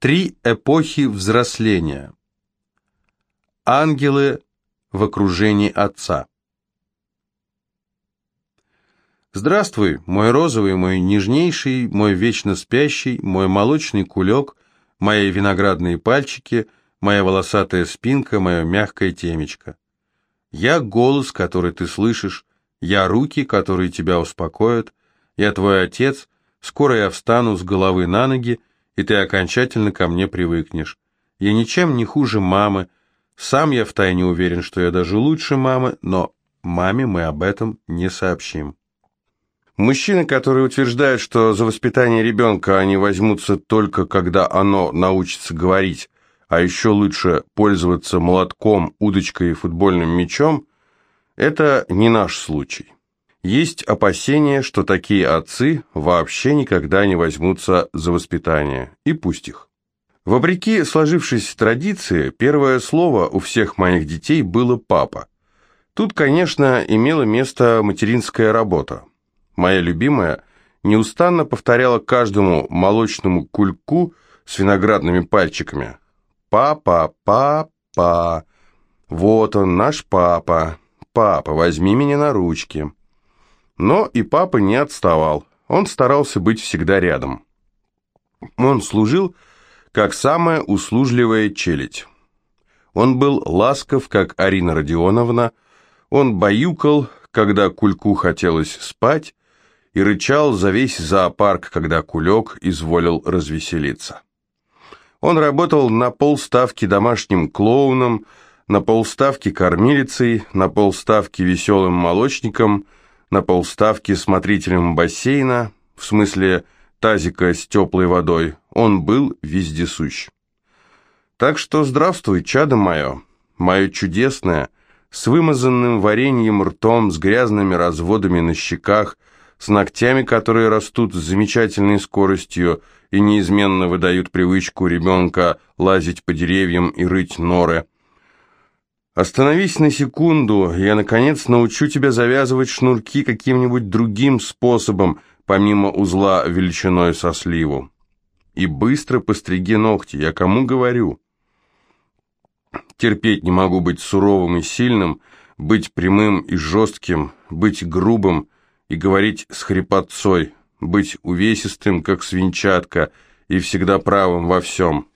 Три эпохи взросления. Ангелы в окружении Отца. Здравствуй, мой розовый, мой нежнейший, мой вечно спящий, мой молочный кулек, мои виноградные пальчики, моя волосатая спинка, мое мягкое темечко. Я голос, который ты слышишь, я руки, которые тебя успокоят, я твой отец, скоро я встану с головы на ноги, и ты окончательно ко мне привыкнешь. Я ничем не хуже мамы, сам я втайне уверен, что я даже лучше мамы, но маме мы об этом не сообщим. Мужчины, которые утверждают, что за воспитание ребенка они возьмутся только когда оно научится говорить, а еще лучше пользоваться молотком, удочкой и футбольным мячом, это не наш случай. Есть опасения, что такие отцы вообще никогда не возьмутся за воспитание, и пусть их. Вопреки сложившейся традиции, первое слово у всех моих детей было «папа». Тут, конечно, имела место материнская работа моя любимая, неустанно повторяла каждому молочному кульку с виноградными пальчиками. «Папа, папа, вот он, наш папа. Папа, возьми меня на ручки». Но и папа не отставал, он старался быть всегда рядом. Он служил, как самая услужливая челядь. Он был ласков, как Арина Родионовна, он баюкал, когда кульку хотелось спать, и рычал за весь зоопарк, когда кулек изволил развеселиться. Он работал на полставки домашним клоуном, на полставки кормилицей, на полставки веселым молочником, на полставки смотрителем бассейна, в смысле тазика с теплой водой. Он был вездесущ. Так что здравствуй, чадо мое, мое чудесное, с вымазанным вареньем ртом, с грязными разводами на щеках, с ногтями, которые растут с замечательной скоростью и неизменно выдают привычку ребенка лазить по деревьям и рыть норы. Остановись на секунду, я, наконец, научу тебя завязывать шнурки каким-нибудь другим способом, помимо узла величиной со сливу. И быстро постриги ногти, я кому говорю? Терпеть не могу быть суровым и сильным, быть прямым и жестким, быть грубым, и говорить с хрипотцой, быть увесистым, как свинчатка, и всегда правым во всем.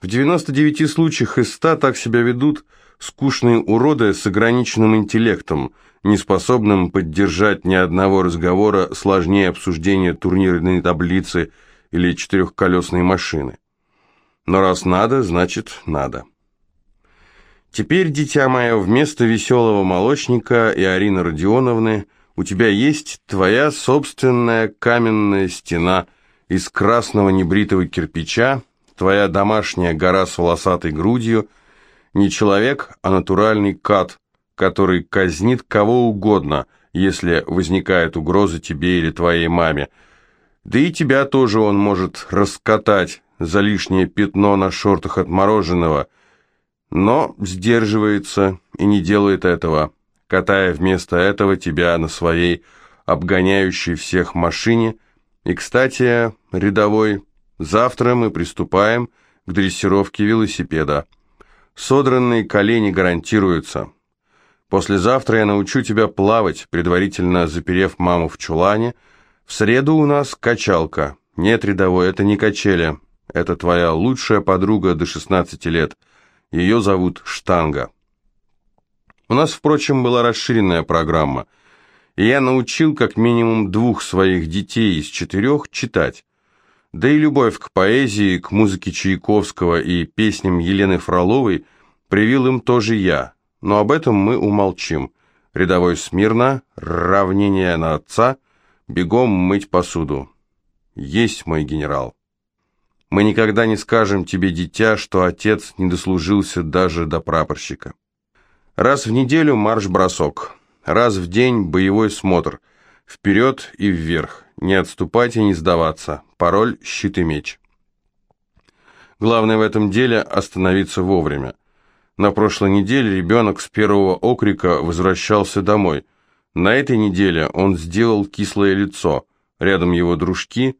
В 99 случаях из 100 так себя ведут скучные уроды с ограниченным интеллектом, не способным поддержать ни одного разговора сложнее обсуждения турнирной таблицы или четырехколесной машины. Но раз надо, значит надо. Теперь, дитя мое, вместо веселого молочника и Арины Родионовны – у тебя есть твоя собственная каменная стена из красного небритого кирпича, твоя домашняя гора с волосатой грудью, не человек, а натуральный кат, который казнит кого угодно, если возникает угроза тебе или твоей маме. Да и тебя тоже он может раскатать за лишнее пятно на шортах от мороженого, но сдерживается и не делает этого катая вместо этого тебя на своей обгоняющей всех машине. И, кстати, рядовой, завтра мы приступаем к дрессировке велосипеда. Содранные колени гарантируются. Послезавтра я научу тебя плавать, предварительно заперев маму в чулане. В среду у нас качалка. Нет, рядовой, это не качели. Это твоя лучшая подруга до 16 лет. Ее зовут Штанга. У нас, впрочем, была расширенная программа, и я научил как минимум двух своих детей из четырех читать. Да и любовь к поэзии, к музыке Чайковского и песням Елены Фроловой привил им тоже я, но об этом мы умолчим. Рядовой смирно, равнение на отца, бегом мыть посуду. Есть мой генерал. Мы никогда не скажем тебе, дитя, что отец не дослужился даже до прапорщика. Раз в неделю марш-бросок, раз в день боевой смотр, вперед и вверх, не отступать и не сдаваться, пароль «щит и меч». Главное в этом деле остановиться вовремя. На прошлой неделе ребенок с первого окрика возвращался домой. На этой неделе он сделал кислое лицо, рядом его дружки.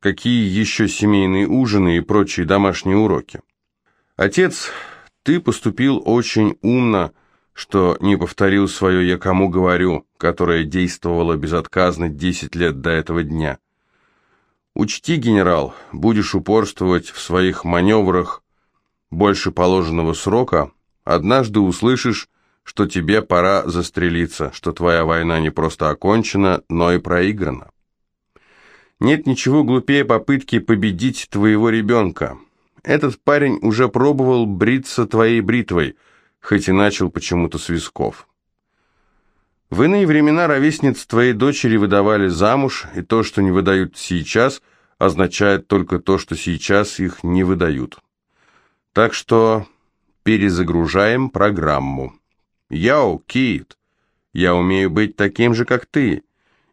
Какие еще семейные ужины и прочие домашние уроки? Отец, ты поступил очень умно, что не повторил свое «я кому говорю», которое действовало безотказно 10 лет до этого дня. Учти, генерал, будешь упорствовать в своих маневрах больше положенного срока, однажды услышишь, что тебе пора застрелиться, что твоя война не просто окончена, но и проиграна. Нет ничего глупее попытки победить твоего ребенка. Этот парень уже пробовал бриться твоей бритвой, хоть и начал почему-то с висков. В иные времена ровесниц твоей дочери выдавали замуж, и то, что не выдают сейчас, означает только то, что сейчас их не выдают. Так что перезагружаем программу. Йоу, Кит, я умею быть таким же, как ты.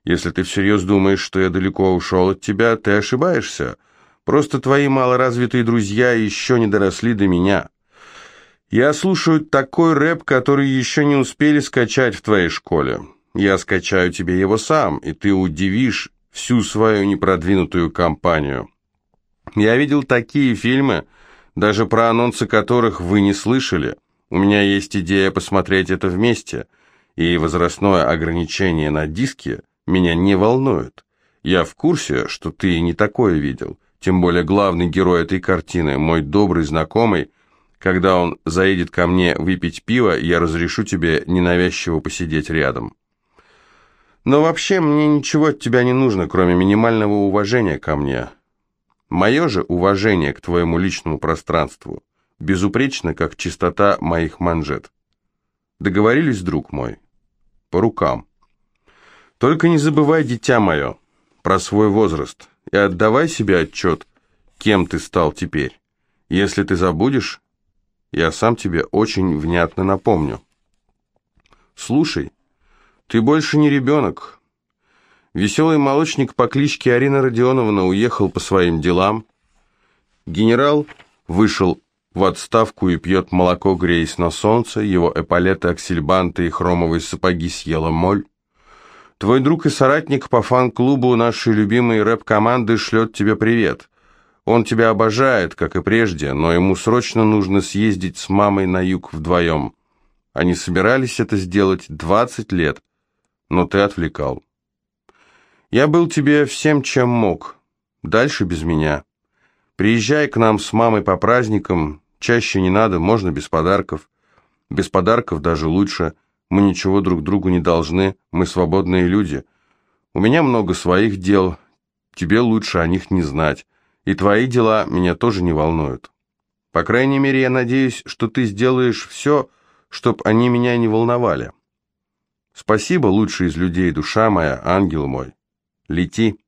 Если ты всерьез думаешь, что я далеко ушел от тебя, ты ошибаешься. Просто твои малоразвитые друзья еще не доросли до меня. Я слушаю такой рэп, который еще не успели скачать в твоей школе. Я скачаю тебе его сам, и ты удивишь всю свою непродвинутую компанию. Я видел такие фильмы, даже про анонсы которых вы не слышали. У меня есть идея посмотреть это вместе, и возрастное ограничение на диске меня не волнует. Я в курсе, что ты не такое видел. Тем более главный герой этой картины, мой добрый знакомый, когда он заедет ко мне выпить пиво, я разрешу тебе ненавязчиво посидеть рядом. Но вообще мне ничего от тебя не нужно, кроме минимального уважения ко мне. Мое же уважение к твоему личному пространству безупречно, как чистота моих манжет. Договорились, друг мой? По рукам. Только не забывай, дитя мое, про свой возраст, и отдавай себе отчет, кем ты стал теперь. Если ты забудешь, я сам тебе очень внятно напомню. Слушай, ты больше не ребенок. Веселый молочник по кличке Арина Родионовна уехал по своим делам. Генерал вышел в отставку и пьет молоко, греясь на солнце, его эполеты, аксельбанты и хромовые сапоги съела моль. Твой друг и соратник по фан-клубу нашей любимой рэп-команды шлет тебе привет. Он тебя обожает, как и прежде, но ему срочно нужно съездить с мамой на юг вдвоем. Они собирались это сделать 20 лет, но ты отвлекал. Я был тебе всем, чем мог. Дальше без меня. Приезжай к нам с мамой по праздникам, чаще не надо, можно без подарков. Без подарков даже лучше – мы ничего друг другу не должны, мы свободные люди. У меня много своих дел, тебе лучше о них не знать. И твои дела меня тоже не волнуют. По крайней мере, я надеюсь, что ты сделаешь все, чтобы они меня не волновали. Спасибо, лучший из людей, душа моя, ангел мой. Лети.